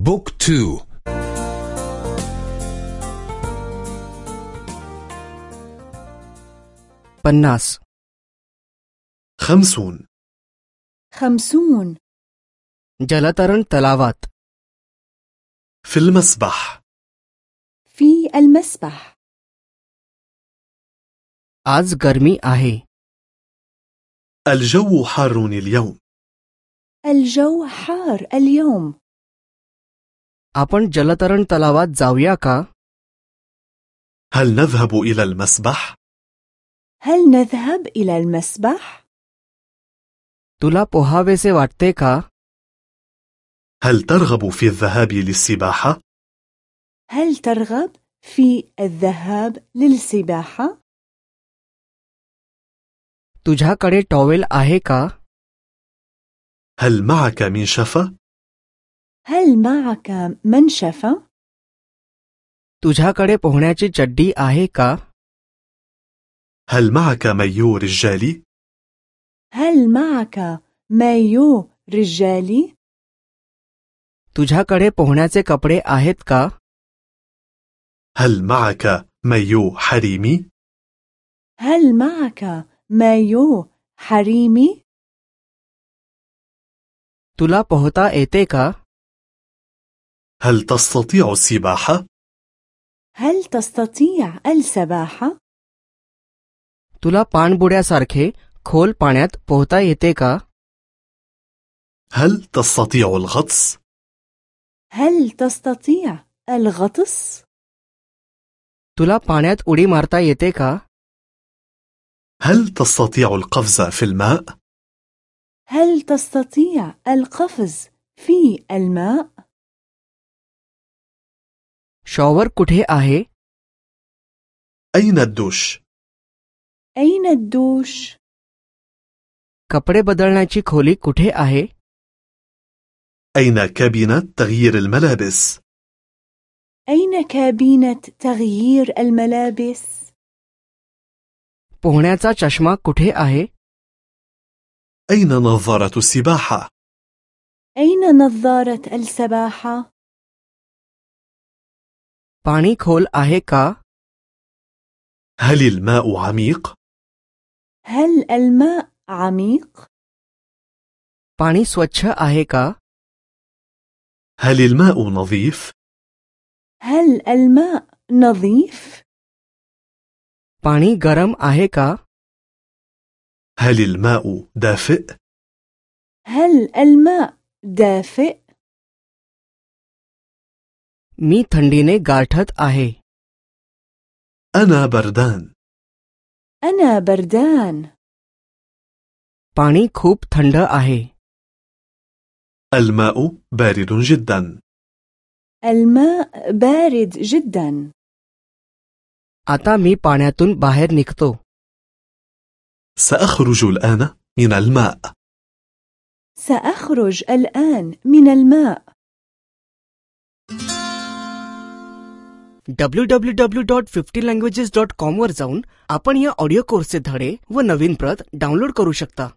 بوك تو पन्नास خمسون خمسون जलतरण तलावात في المسبح في المسبح आज गरमी आहे الجو حار اليوم الجو حار اليوم आपण जलतरण तलावात जाऊया का هل نذهب إلى المسبح؟ هل نذهب إلى المسبح؟ तुला पोहावेसे वाटते का هل ترغب في الذهاب للسباحة؟ هل ترغب في الذهاب للسباحة؟ तुझ्याकडे टॉवेल आहे का هل معك منشفة؟ هل معك منشفة؟ तुझ्याकडे पोहण्याची चड्डी आहे का هل معك مايو رجالي؟ هل معك مايو رجالي؟ तुझ्याकडे पोहण्याचे कपडे आहेत का هل معك مايو حريمي؟ هل معك مايو حريمي؟ तुला पोहता येते का هل تستطيع السباحة؟ هل تستطيع السباحة؟ तुला पाणबुड्यासारखे खोल पाण्यात पोहता येते का هل تستطيع الغطس؟ هل تستطيع الغطس؟ तुला पाण्यात उडी मारता येते का هل تستطيع القفز في الماء؟ هل تستطيع القفز في الماء؟ शॉवर कुठे आहे أين الدوش؟ أين الدوش؟ कपडे बदलण्याची खोली कुठे आहे أين كابينة تغيير الملابس؟ أين كابينة تغيير الملابس؟ पोहण्याचा चष्मा कुठे आहे أين نظارة السباحة؟ أين نظارة السباحة؟ पाणी खोल आहे का هل الماء عميق؟ هل الماء عميق؟ पाणी स्वच्छ आहे का هل الماء نظيف؟ هل الماء نظيف؟ पाणी गरम आहे का هل الماء دافئ؟ هل الماء دافئ؟ मी थंडीने गारठत आहे أنا بردان أنا بردان पाणी खूप थंड आहे الماء بارد جدا الماء بارد جدا आता मी पाण्यातून बाहेर निघतो سأخرج الآن من الماء سأخرج الآن من الماء W W W dot fifty languages dot com वर जाऊन आपण या ऑडिओ कोर्सचे धडे व नवीन प्रत डाउनलोड करू शकता.